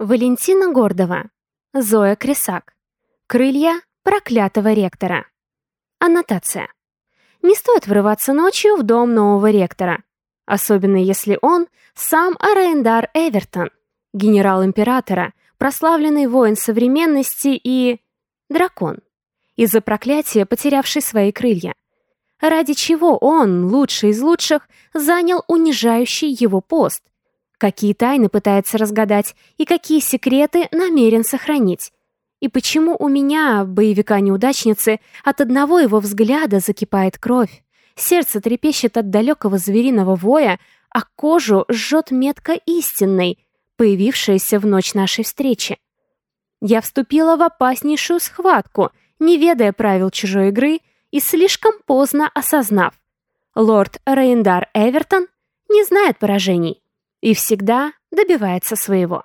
Валентина Гордова. Зоя Кресак. Крылья проклятого ректора. Аннотация. Не стоит врываться ночью в дом нового ректора, особенно если он сам Арендар Эвертон, генерал императора, прославленный воин современности и... дракон, из-за проклятия потерявший свои крылья. Ради чего он, лучший из лучших, занял унижающий его пост, какие тайны пытается разгадать и какие секреты намерен сохранить. И почему у меня, боевика-неудачницы, от одного его взгляда закипает кровь, сердце трепещет от далекого звериного воя, а кожу жжет метка истинной, появившаяся в ночь нашей встречи. Я вступила в опаснейшую схватку, не ведая правил чужой игры и слишком поздно осознав. Лорд Рейндар Эвертон не знает поражений и всегда добивается своего.